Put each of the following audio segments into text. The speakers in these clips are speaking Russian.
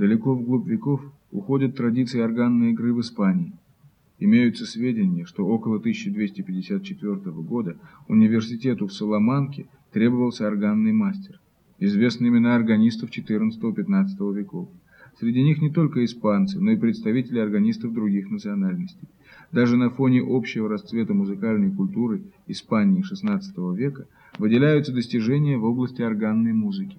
Далеко вглубь веков уходят традиции органной игры в Испании. Имеются сведения, что около 1254 года университету в Соломанке требовался органный мастер. Известны имена органистов XIV-XV веков. Среди них не только испанцы, но и представители органистов других национальностей. Даже на фоне общего расцвета музыкальной культуры Испании XVI века выделяются достижения в области органной музыки.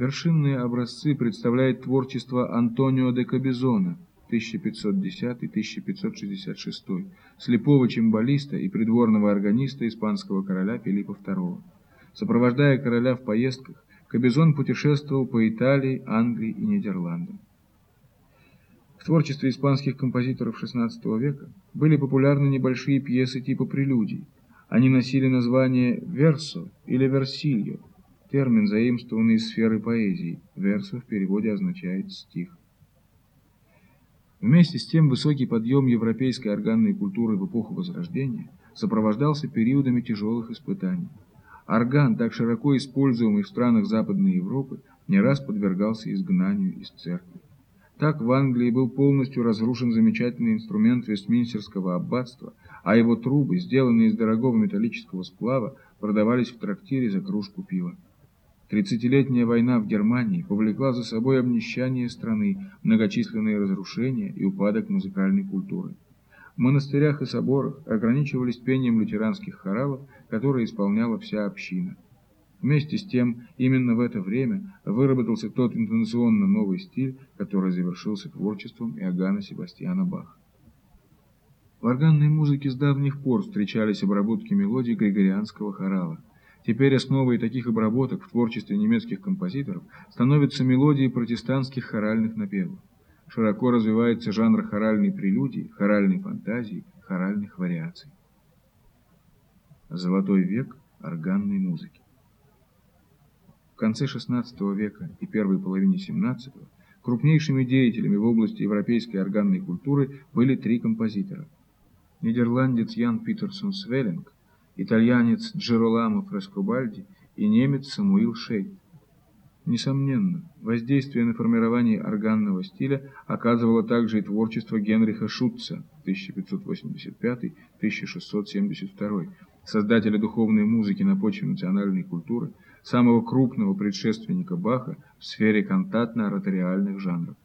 Вершинные образцы представляет творчество Антонио де Кабезона 1510-1566, слепого чимбалиста и придворного органиста испанского короля Филиппа II. Сопровождая короля в поездках, Кабезон путешествовал по Италии, Англии и Нидерландам. В творчестве испанских композиторов XVI века были популярны небольшие пьесы типа прелюдий. Они носили название «версо» или «версильо», термин, заимствованный из сферы поэзии. «Версо» в переводе означает «стих». Вместе с тем высокий подъем европейской органной культуры в эпоху Возрождения сопровождался периодами тяжелых испытаний. Орган, так широко используемый в странах Западной Европы, не раз подвергался изгнанию из церкви. Так в Англии был полностью разрушен замечательный инструмент Вестминстерского аббатства, а его трубы, сделанные из дорогого металлического сплава, продавались в трактире за кружку пива. Тридцатилетняя война в Германии повлекла за собой обнищание страны, многочисленные разрушения и упадок музыкальной культуры. В монастырях и соборах ограничивались пением лютеранских хоралов, которые исполняла вся община. Вместе с тем, именно в это время выработался тот интонационно новый стиль, который завершился творчеством Иоганна Себастьяна Баха. В органной музыке с давних пор встречались обработки мелодий григорианского хорала. Теперь основой таких обработок в творчестве немецких композиторов становятся мелодии протестантских хоральных напевов широко развивается жанр хоральной прелюдии, хоральной фантазии, хоральных вариаций. Золотой век органной музыки. В конце XVI века и первой половине XVII крупнейшими деятелями в области европейской органной культуры были три композитора. Нидерландец Ян Питерсон Свеллинг, итальянец Джероламо Фрескобальди и немец Самуил Шейт. Несомненно, воздействие на формирование органного стиля оказывало также и творчество Генриха Шутца 1585-1672, создателя духовной музыки на почве национальной культуры, самого крупного предшественника Баха в сфере кантатно-ораториальных жанров.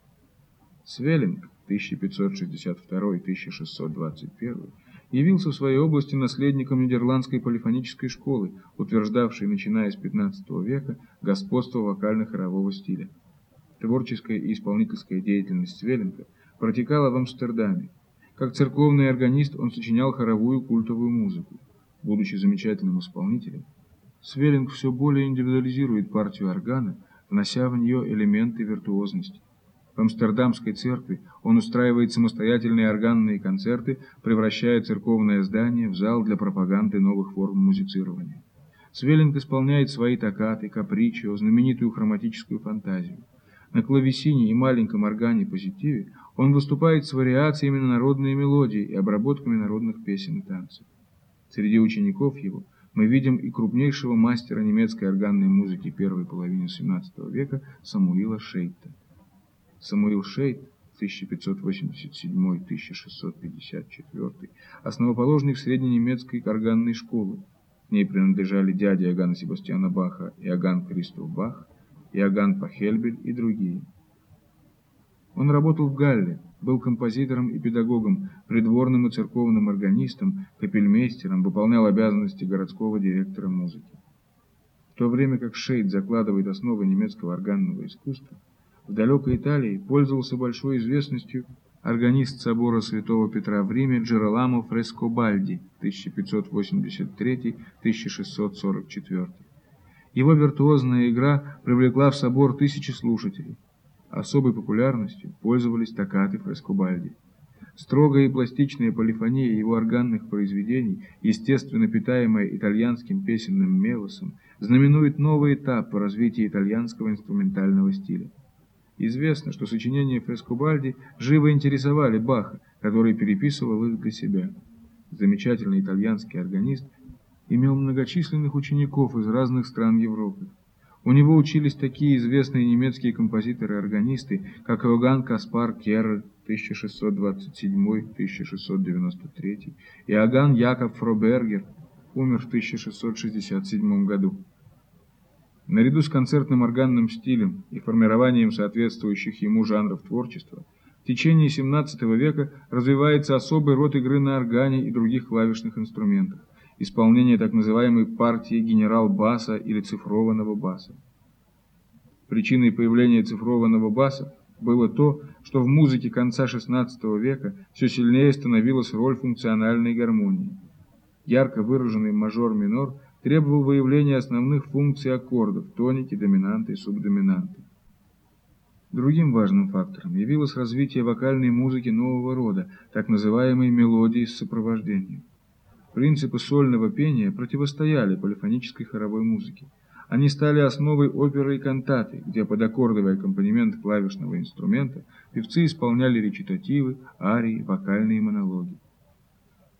Свеллинг 1562-1621 явился в своей области наследником нидерландской полифонической школы, утверждавшей, начиная с XV века, господство вокально-хорового стиля. Творческая и исполнительская деятельность Свеллинга протекала в Амстердаме. Как церковный органист он сочинял хоровую культовую музыку. Будучи замечательным исполнителем, Свеллинг все более индивидуализирует партию органа, внося в нее элементы виртуозности. В Амстердамской церкви он устраивает самостоятельные органные концерты, превращая церковное здание в зал для пропаганды новых форм музицирования. Свеллинг исполняет свои токкаты, капричио, знаменитую хроматическую фантазию. На клавесине и маленьком органе-позитиве он выступает с вариациями на народные мелодии и обработками народных песен и танцев. Среди учеников его мы видим и крупнейшего мастера немецкой органной музыки первой половины XVII века Самуила Шейта. Самуил Шейт 1587-1654, основоположник средненемецкой органной школы. К ней принадлежали дяди Иоганна Себастьяна Баха, Иоганн Кристоф Бах, Иоганн Пахельбель и другие. Он работал в Галле, был композитором и педагогом, придворным и церковным органистом, капельмейстером, выполнял обязанности городского директора музыки. В то время как Шейд закладывает основы немецкого органного искусства, в далекой Италии пользовался большой известностью органист собора святого Петра в Риме Джероламо Фрескобальди 1583-1644. Его виртуозная игра привлекла в собор тысячи слушателей. Особой популярностью пользовались токкаты Фрескобальди. Строгая и пластичная полифония его органных произведений, естественно питаемая итальянским песенным мелосом, знаменует новый этап в развитии итальянского инструментального стиля. Известно, что сочинения Фрескобальди живо интересовали Баха, который переписывал их для себя. Замечательный итальянский органист имел многочисленных учеников из разных стран Европы. У него учились такие известные немецкие композиторы-органисты, как Иоганн Каспар Керр 1627-1693 и Иоганн Якоб Фробергер, умер в 1667 году. Наряду с концертным органным стилем и формированием соответствующих ему жанров творчества, в течение XVII века развивается особый род игры на органе и других клавишных инструментах, исполнение так называемой партии генерал-баса или цифрованного баса. Причиной появления цифрованного баса было то, что в музыке конца XVI века все сильнее становилась роль функциональной гармонии. Ярко выраженный мажор-минор требовал выявления основных функций аккордов – тоники, доминанты и субдоминанты. Другим важным фактором явилось развитие вокальной музыки нового рода, так называемой мелодии с сопровождением. Принципы сольного пения противостояли полифонической хоровой музыке. Они стали основой оперы и кантаты, где под аккордовый аккомпанемент клавишного инструмента певцы исполняли речитативы, арии, вокальные монологи.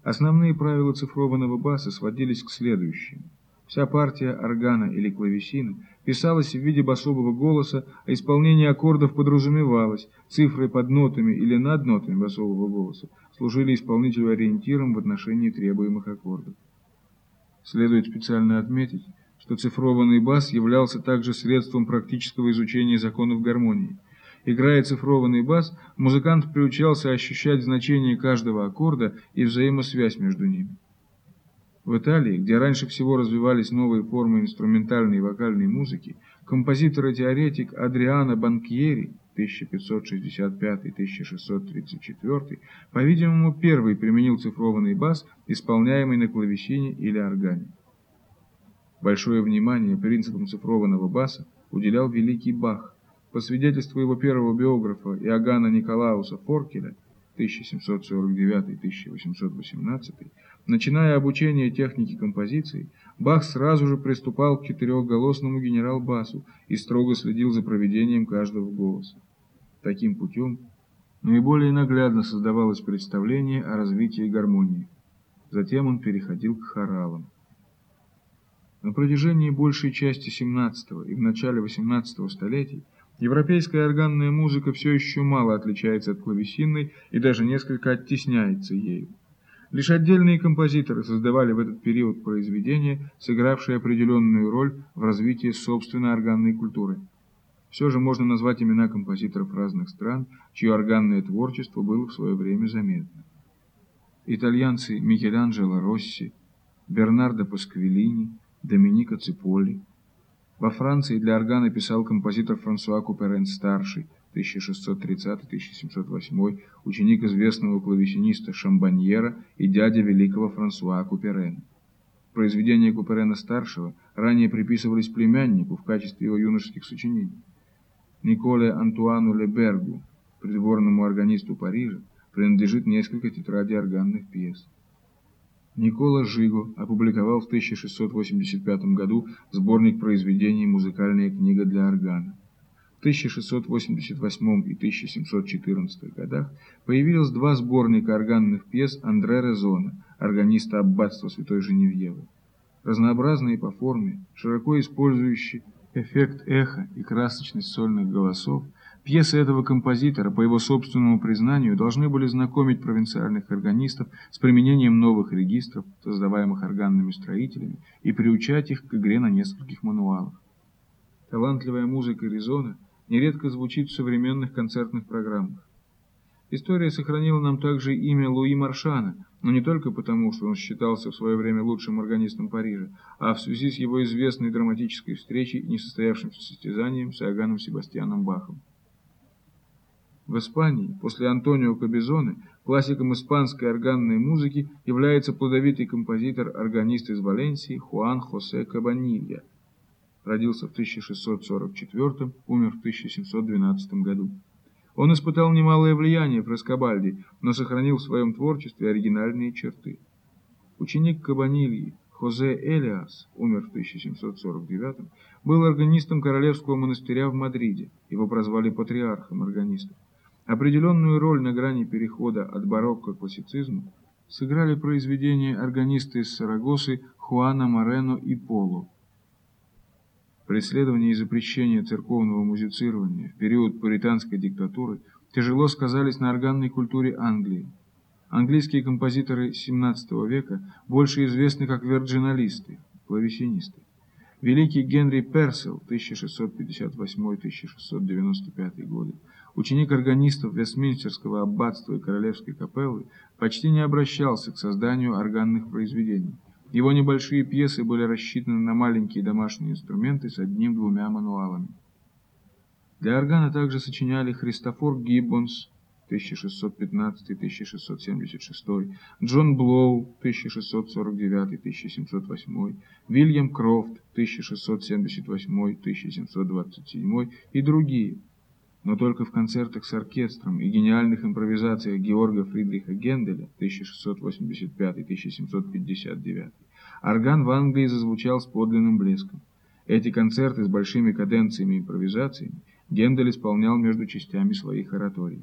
Основные правила цифрованного баса сводились к следующему. Вся партия органа или клавесина писалась в виде басового голоса, а исполнение аккордов подразумевалось, цифры под нотами или над нотами басового голоса служили исполнителю ориентиром в отношении требуемых аккордов. Следует специально отметить, что цифрованный бас являлся также средством практического изучения законов гармонии. Играя цифрованный бас, музыкант приучался ощущать значение каждого аккорда и взаимосвязь между ними. В Италии, где раньше всего развивались новые формы инструментальной и вокальной музыки, композитор и теоретик Адриано Банкьери 1565-1634, по-видимому, первый применил цифрованный бас, исполняемый на клавесине или органе. Большое внимание принципам цифрованного баса уделял великий Бах. По свидетельству его первого биографа Иоганна Николауса Форкеля 1749-1818, начиная обучение техники композиции, Бах сразу же приступал к четырехголосному генерал-басу и строго следил за проведением каждого голоса. Таким путем наиболее наглядно создавалось представление о развитии гармонии. Затем он переходил к хоралам. На протяжении большей части XVII и в начале XVIII столетий европейская органная музыка все еще мало отличается от клавесинной и даже несколько оттесняется ею. Лишь отдельные композиторы создавали в этот период произведения, сыгравшие определенную роль в развитии собственной органной культуры. Все же можно назвать имена композиторов разных стран, чье органное творчество было в свое время заметно. Итальянцы Микеланджело Росси, Бернардо Пасквилини, Доминика Циполли. Во Франции для органа писал композитор Франсуа Куперен-старший, 1630-1708, ученик известного клавесиниста Шамбаньера и дядя великого Франсуа Куперена. Произведения Куперена-старшего ранее приписывались племяннику в качестве его юношеских сочинений. Николе Антуану Лебергу, придворному органисту Парижа, принадлежит несколько тетрадей органных пьес. Никола Жиго опубликовал в 1685 году сборник произведений «Музыкальная книга для органа». В 1688 и 1714 годах появилось два сборника органных пьес Андре Резона, органиста аббатства Святой Женевьевы. Разнообразные по форме, широко использующие эффект эха и красочность сольных голосов, Пьесы этого композитора, по его собственному признанию, должны были знакомить провинциальных органистов с применением новых регистров, создаваемых органными строителями, и приучать их к игре на нескольких мануалах. Талантливая музыка Резона нередко звучит в современных концертных программах. История сохранила нам также имя Луи Маршана, но не только потому, что он считался в свое время лучшим органистом Парижа, а в связи с его известной драматической встречей и несостоявшимся состязанием с Иоганном Себастьяном Бахом. В Испании после Антонио Кабезоне классиком испанской органной музыки является плодовитый композитор-органист из Валенсии Хуан Хосе Кабанилья. Родился в 1644, умер в 1712 году. Он испытал немалое влияние Фрескобальди, но сохранил в своем творчестве оригинальные черты. Ученик Кабанильи Хозе Элиас, умер в 1749 был органистом Королевского монастыря в Мадриде, его прозвали патриархом органистов. Определенную роль на грани перехода от барокко к классицизму сыграли произведения органиста из Сарагосы Хуана Морено и Поло. преследование и запрещение церковного музицирования в период пуританской диктатуры тяжело сказались на органной культуре Англии. Английские композиторы XVII века больше известны как вирджиналисты, клавесинисты. Великий Генри Персел 1658-1695 годы, ученик органистов Вестминстерского аббатства и Королевской капеллы, почти не обращался к созданию органных произведений. Его небольшие пьесы были рассчитаны на маленькие домашние инструменты с одним-двумя мануалами. Для органа также сочиняли Христофор Гиббонс 1615-1676, Джон Блоу 1649-1708, Вильям Крофт 1678-1727 и другие. Но только в концертах с оркестром и гениальных импровизациях Георга Фридриха Генделя 1685-1759 орган в Англии зазвучал с подлинным блеском. Эти концерты с большими каденциями и импровизациями Гендель исполнял между частями своих ораторий.